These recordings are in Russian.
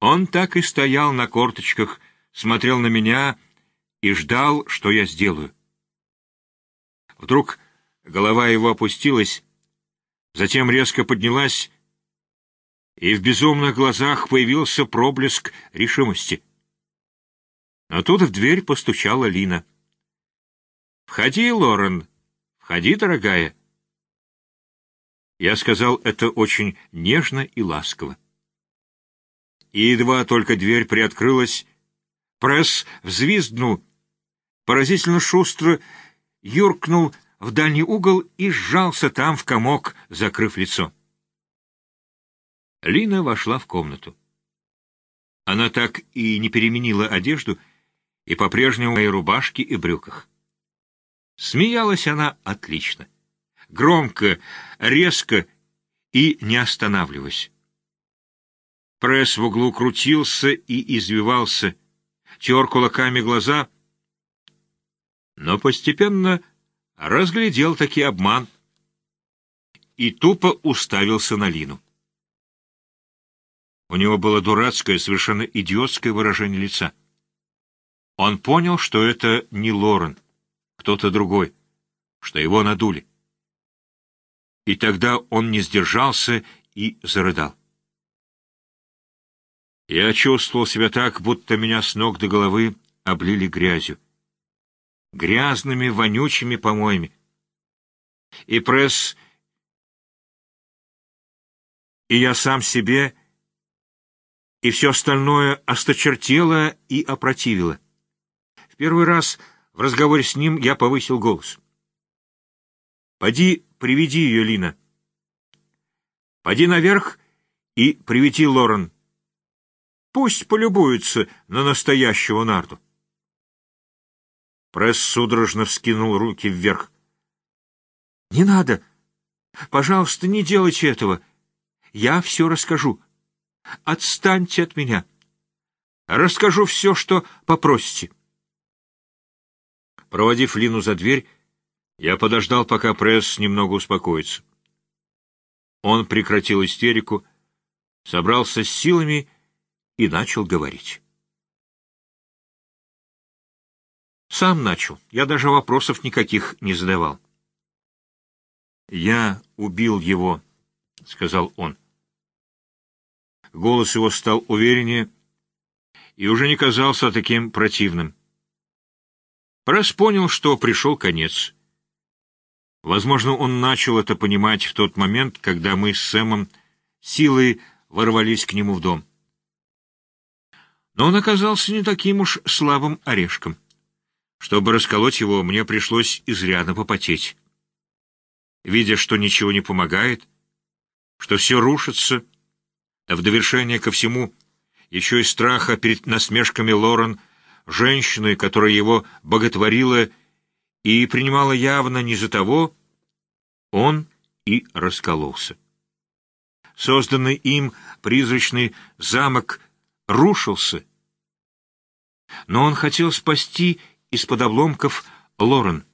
Он так и стоял на корточках, смотрел на меня и ждал, что я сделаю. Вдруг голова его опустилась, затем резко поднялась, и в безумных глазах появился проблеск решимости. Но тут в дверь постучала Лина. «Входи, Лорен, входи, дорогая». Я сказал это очень нежно и ласково. И едва только дверь приоткрылась, пресс взвизгнул, поразительно шустро юркнул в дальний угол и сжался там в комок, закрыв лицо. Лина вошла в комнату. Она так и не переменила одежду и по-прежнему в моей рубашке и брюках. Смеялась она отлично. Громко, резко и не останавливаясь. Пресс в углу крутился и извивался, тер кулаками глаза, но постепенно разглядел таки обман и тупо уставился на Лину. У него было дурацкое, совершенно идиотское выражение лица. Он понял, что это не Лорен, кто-то другой, что его надули. И тогда он не сдержался и зарыдал. Я чувствовал себя так, будто меня с ног до головы облили грязью. Грязными, вонючими помоями. И пресс... И я сам себе и все остальное осточертело и опротивило. В первый раз в разговоре с ним я повысил голос. «Поди, приведи ее, Лина. Поди наверх и приведи Лорен. Пусть полюбуется на настоящего нарду». Пресс судорожно вскинул руки вверх. «Не надо! Пожалуйста, не делайте этого! Я все расскажу!» Отстаньте от меня. Расскажу все, что попросите. Проводив Лину за дверь, я подождал, пока пресс немного успокоится. Он прекратил истерику, собрался с силами и начал говорить. Сам начал. Я даже вопросов никаких не задавал. «Я убил его», — сказал он. Голос его стал увереннее и уже не казался таким противным. Пресс понял, что пришел конец. Возможно, он начал это понимать в тот момент, когда мы с Сэмом силой ворвались к нему в дом. Но он оказался не таким уж слабым орешком. Чтобы расколоть его, мне пришлось изрядно попотеть. Видя, что ничего не помогает, что все рушится, а в довершение ко всему еще и страха перед насмешками Лорен, женщины, которая его боготворила и принимала явно не за того, он и раскололся. Созданный им призрачный замок рушился, но он хотел спасти из-под обломков Лорен.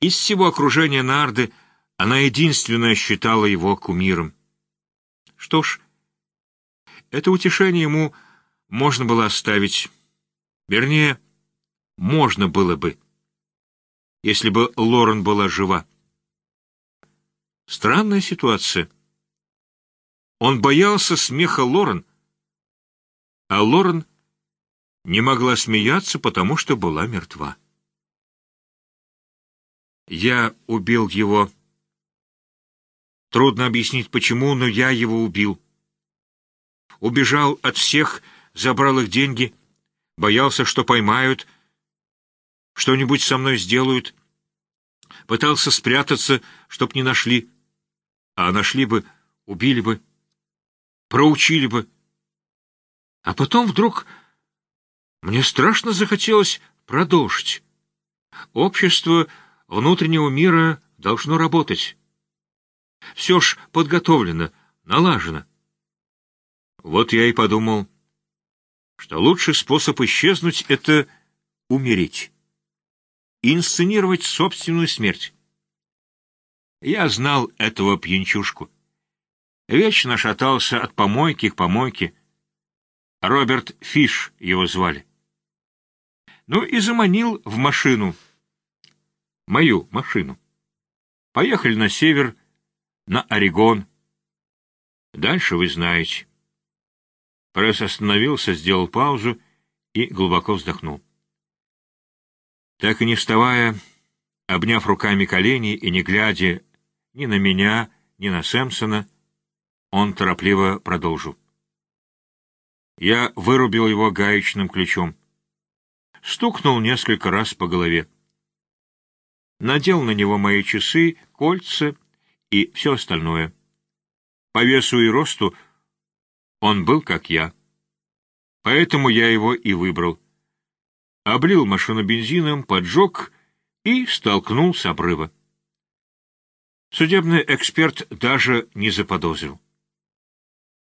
Из всего окружения Нарды она единственная считала его кумиром. Что ж, это утешение ему можно было оставить. Вернее, можно было бы, если бы Лорен была жива. Странная ситуация. Он боялся смеха Лорен, а Лорен не могла смеяться, потому что была мертва. Я убил его Трудно объяснить, почему, но я его убил. Убежал от всех, забрал их деньги, боялся, что поймают, что-нибудь со мной сделают. Пытался спрятаться, чтоб не нашли. А нашли бы, убили бы, проучили бы. А потом вдруг мне страшно захотелось продолжить. Общество внутреннего мира должно работать. Все ж подготовлено, налажено. Вот я и подумал, что лучший способ исчезнуть — это умереть. Инсценировать собственную смерть. Я знал этого пьянчушку. Вечно шатался от помойки к помойке, Роберт Фиш его звали. Ну и заманил в машину. Мою машину. Поехали на север, на Орегон. Дальше вы знаете. Пресс остановился, сделал паузу и глубоко вздохнул. Так и не вставая, обняв руками колени и не глядя ни на меня, ни на Сэмпсона, он торопливо продолжил. Я вырубил его гаечным ключом. Стукнул несколько раз по голове. Надел на него мои часы, кольца и все остальное. По весу и росту он был как я. Поэтому я его и выбрал. Облил машину бензином, поджег и столкнул с обрыва. Судебный эксперт даже не заподозрил.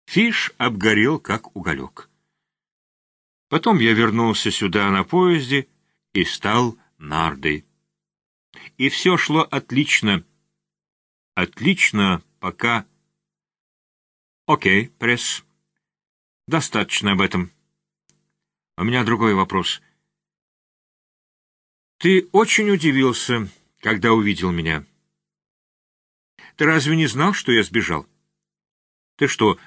Фиш обгорел, как уголек. Потом я вернулся сюда на поезде и стал нардой. И все шло отлично. Отлично, пока... Окей, пресс. Достаточно об этом. У меня другой вопрос. Ты очень удивился, когда увидел меня. Ты разве не знал, что я сбежал? Ты что,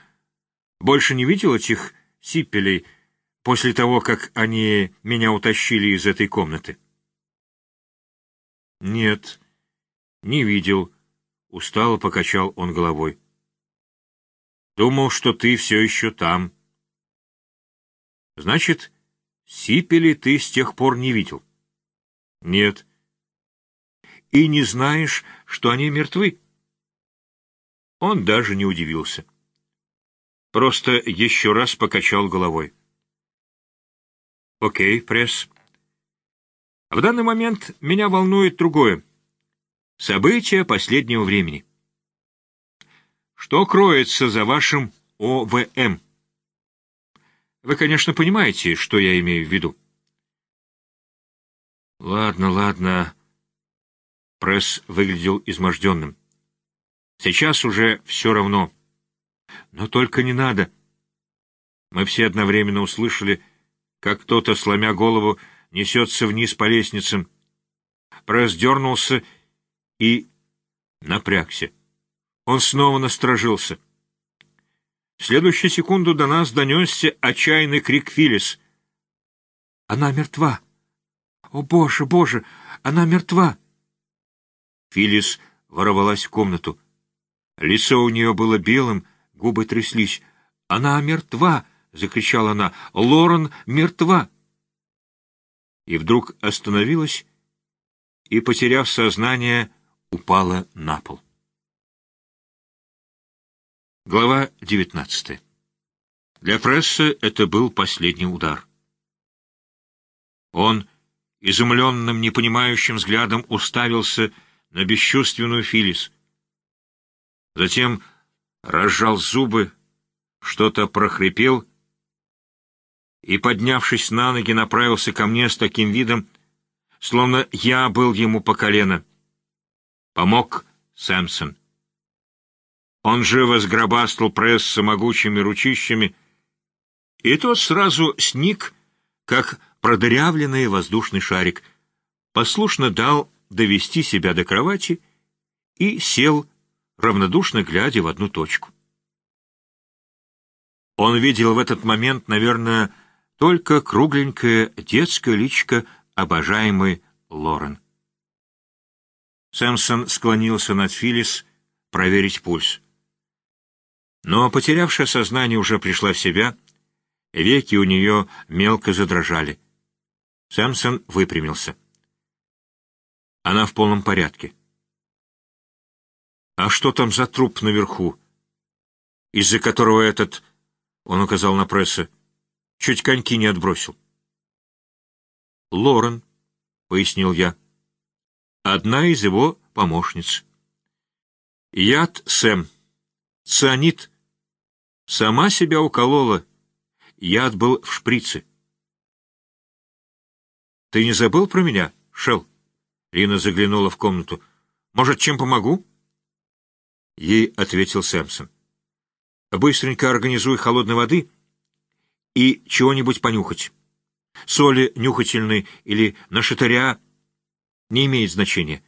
больше не видел этих сиппелей после того, как они меня утащили из этой комнаты? Нет, не видел. Устало покачал он головой. Думал, что ты все еще там. Значит, сипели ты с тех пор не видел? Нет. И не знаешь, что они мертвы? Он даже не удивился. Просто еще раз покачал головой. Окей, пресс. В данный момент меня волнует другое. События последнего времени. Что кроется за вашим ОВМ? Вы, конечно, понимаете, что я имею в виду. Ладно, ладно. Пресс выглядел изможденным. Сейчас уже все равно. Но только не надо. Мы все одновременно услышали, как кто-то, сломя голову, несется вниз по лестницам. Пресс дернулся и напрягся. Он снова насторожился. В следующую секунду до нас донесся отчаянный крик Филлис. «Она мертва! О, Боже, Боже! Она мертва!» Филлис ворвалась в комнату. Лицо у нее было белым, губы тряслись. «Она мертва!» — закричала она. «Лорен мертва!» И вдруг остановилась и, потеряв сознание, упала на пол. Глава 19. Для прессы это был последний удар. Он изумленным, непонимающим взглядом уставился на бесчувственную Филис. Затем разжал зубы, что-то прохрипел и, поднявшись на ноги, направился ко мне с таким видом, словно я был ему по колено. Помог Сэмсон. Он живо сгробастал пресса могучими ручищами, и тот сразу сник, как продырявленный воздушный шарик, послушно дал довести себя до кровати и сел равнодушно глядя в одну точку. Он видел в этот момент, наверное, только кругленькое детское личико обожаемой Лорен. Сэмсон склонился над Филлис проверить пульс. Но, потерявшая сознание, уже пришла в себя, веки у нее мелко задрожали. Сэмсон выпрямился. Она в полном порядке. А что там за труп наверху, из-за которого этот, он указал на пресса, чуть коньки не отбросил? Лорен, — пояснил я, — одна из его помощниц. Яд Сэм, цианид, сама себя уколола, яд был в шприце. «Ты не забыл про меня, Шел? Лина заглянула в комнату. «Может, чем помогу?» Ей ответил Сэмпсон. «Быстренько организуй холодной воды и чего-нибудь понюхать. Соли нюхательной или нашатыря не имеет значения.